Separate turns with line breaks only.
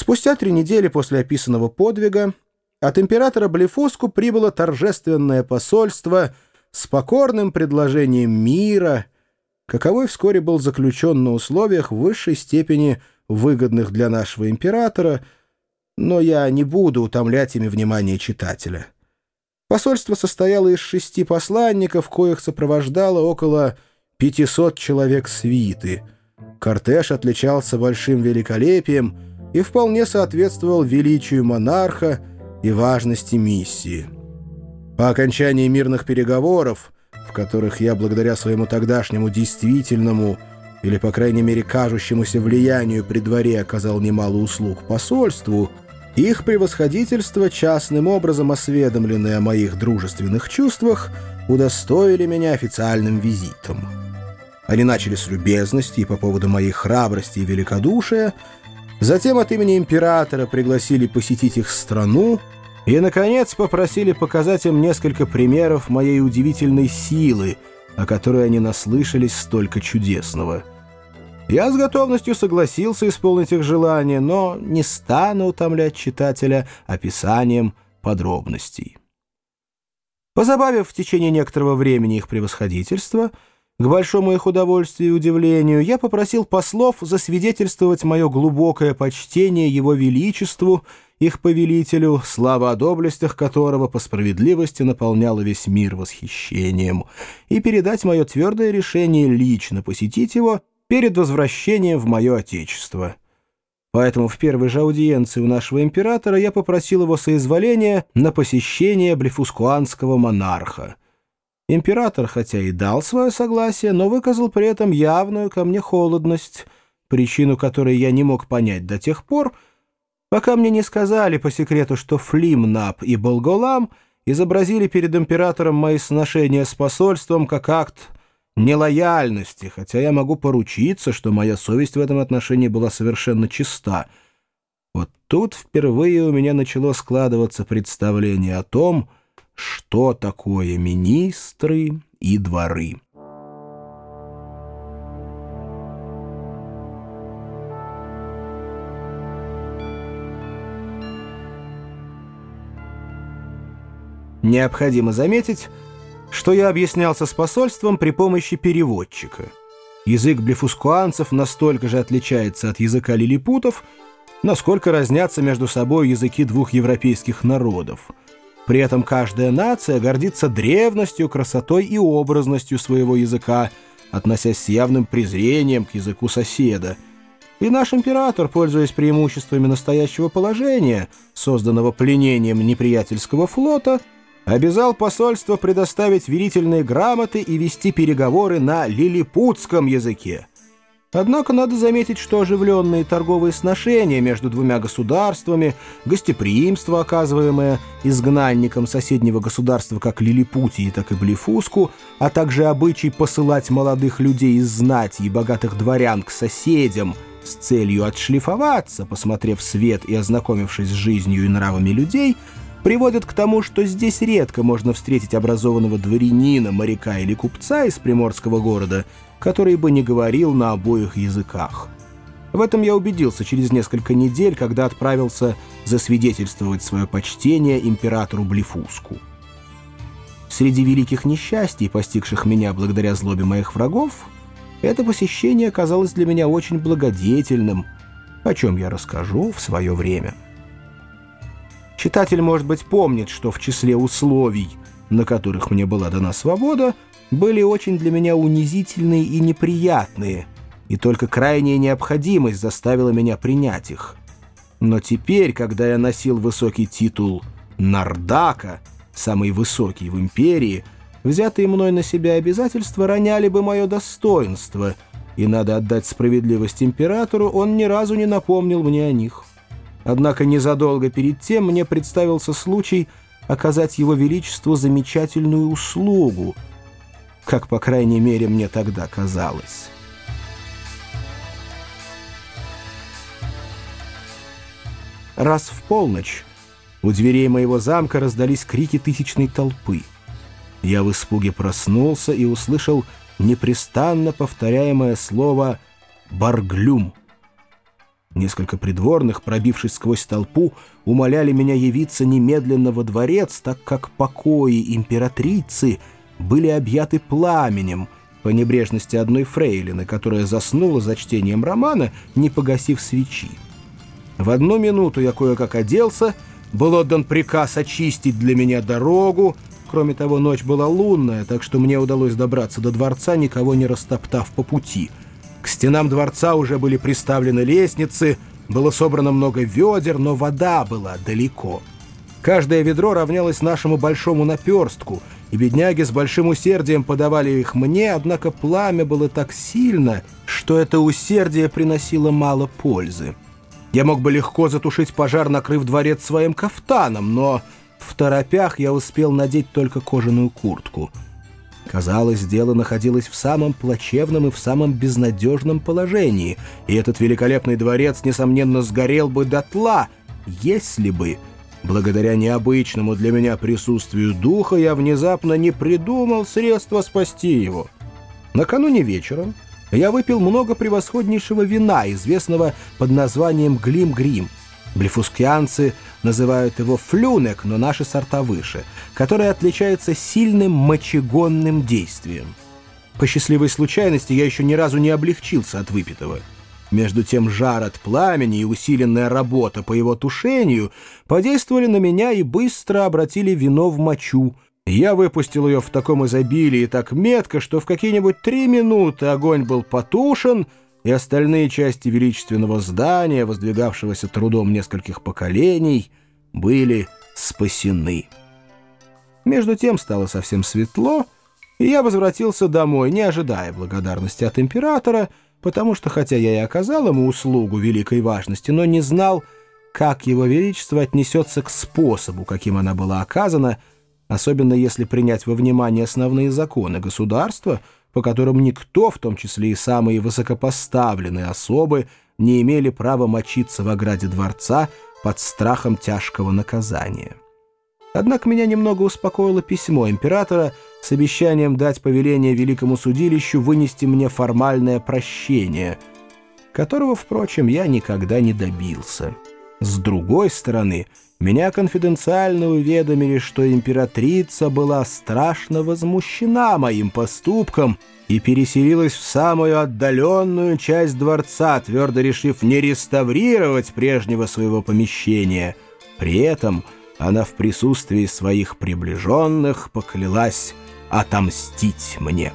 Спустя три недели после описанного подвига от императора Блефуску прибыло торжественное посольство с покорным предложением мира, каковой вскоре был заключен на условиях в высшей степени выгодных для нашего императора, но я не буду утомлять ими внимание читателя. Посольство состояло из шести посланников, коих сопровождало около 500 человек свиты. Кортеж отличался большим великолепием и вполне соответствовал величию монарха и важности миссии. По окончании мирных переговоров, в которых я благодаря своему тогдашнему действительному или, по крайней мере, кажущемуся влиянию при дворе оказал немало услуг посольству, их превосходительство, частным образом осведомленное о моих дружественных чувствах, удостоили меня официальным визитом. Они начали с любезности по поводу моей храбрости и великодушия, затем от имени императора пригласили посетить их страну и, наконец, попросили показать им несколько примеров моей удивительной силы, о которой они наслышались столько чудесного — я с готовностью согласился исполнить их желание, но не стану утомлять читателя описанием подробностей. Позабавив в течение некоторого времени их превосходительство, к большому их удовольствию и удивлению, я попросил послов засвидетельствовать мое глубокое почтение его величеству, их повелителю, слава о доблестях которого по справедливости наполняла весь мир восхищением, и передать мое твердое решение лично посетить его перед возвращением в мое отечество. Поэтому в первой же аудиенции у нашего императора я попросил его соизволения на посещение блефускуанского монарха. Император, хотя и дал свое согласие, но выказал при этом явную ко мне холодность, причину которой я не мог понять до тех пор, пока мне не сказали по секрету, что Флимнап и Болголам изобразили перед императором мои сношения с посольством как акт нелояльности, хотя я могу поручиться, что моя совесть в этом отношении была совершенно чиста. Вот тут впервые у меня начало складываться представление о том, что такое министры и дворы. Необходимо заметить, что я объяснялся с посольством при помощи переводчика. Язык блефускуанцев настолько же отличается от языка лилипутов, насколько разнятся между собой языки двух европейских народов. При этом каждая нация гордится древностью, красотой и образностью своего языка, относясь с явным презрением к языку соседа. И наш император, пользуясь преимуществами настоящего положения, созданного пленением неприятельского флота, обязал посольство предоставить верительные грамоты и вести переговоры на лилипутском языке. Однако надо заметить, что оживленные торговые сношения между двумя государствами, гостеприимство, оказываемое изгнанникам соседнего государства как Лилипутии, так и Блефуску, а также обычай посылать молодых людей из знати и богатых дворян к соседям с целью отшлифоваться, посмотрев свет и ознакомившись с жизнью и нравами людей – приводят к тому, что здесь редко можно встретить образованного дворянина, моряка или купца из приморского города, который бы не говорил на обоих языках. В этом я убедился через несколько недель, когда отправился засвидетельствовать свое почтение императору Блефуску. Среди великих несчастий, постигших меня благодаря злобе моих врагов, это посещение оказалось для меня очень благодетельным, о чем я расскажу в свое время. Читатель, может быть, помнит, что в числе условий, на которых мне была дана свобода, были очень для меня унизительные и неприятные, и только крайняя необходимость заставила меня принять их. Но теперь, когда я носил высокий титул «Нардака», самый высокий в империи, взятые мной на себя обязательства роняли бы мое достоинство, и надо отдать справедливость императору, он ни разу не напомнил мне о них. Однако незадолго перед тем мне представился случай оказать его величеству замечательную услугу, как, по крайней мере, мне тогда казалось. Раз в полночь у дверей моего замка раздались крики тысячной толпы. Я в испуге проснулся и услышал непрестанно повторяемое слово «барглюм». Несколько придворных, пробившись сквозь толпу, умоляли меня явиться немедленно во дворец, так как покои императрицы были объяты пламенем по небрежности одной фрейлины, которая заснула за чтением романа, не погасив свечи. В одну минуту я кое-как оделся, был отдан приказ очистить для меня дорогу, кроме того, ночь была лунная, так что мне удалось добраться до дворца, никого не растоптав по пути — к стенам дворца уже были приставлены лестницы, было собрано много ведер, но вода была далеко. Каждое ведро равнялось нашему большому наперстку, и бедняги с большим усердием подавали их мне, однако пламя было так сильно, что это усердие приносило мало пользы. Я мог бы легко затушить пожар, накрыв дворец своим кафтаном, но в торопях я успел надеть только кожаную куртку — Казалось, дело находилось в самом плачевном и в самом безнадежном положении, и этот великолепный дворец, несомненно, сгорел бы дотла, если бы, благодаря необычному для меня присутствию духа, я внезапно не придумал средства спасти его. Накануне вечером я выпил много превосходнейшего вина, известного под названием «Глим-Грим», Блефускианцы называют его флюнек, но наши сорта выше, который отличается сильным мочегонным действием. По счастливой случайности я еще ни разу не облегчился от выпитого. Между тем жар от пламени и усиленная работа по его тушению подействовали на меня и быстро обратили вино в мочу. Я выпустил ее в таком изобилии и так метко, что в какие-нибудь три минуты огонь был потушен — и остальные части величественного здания, воздвигавшегося трудом нескольких поколений, были спасены. Между тем стало совсем светло, и я возвратился домой, не ожидая благодарности от императора, потому что, хотя я и оказал ему услугу великой важности, но не знал, как его величество отнесется к способу, каким она была оказана, особенно если принять во внимание основные законы государства — по которым никто, в том числе и самые высокопоставленные особы, не имели права мочиться в ограде дворца под страхом тяжкого наказания. Однако меня немного успокоило письмо императора с обещанием дать повеление великому судилищу вынести мне формальное прощение, которого, впрочем, я никогда не добился. С другой стороны, меня конфиденциально уведомили, что императрица была страшно возмущена моим поступком и переселилась в самую отдаленную часть дворца, твердо решив не реставрировать прежнего своего помещения. При этом она в присутствии своих приближенных поклялась отомстить мне».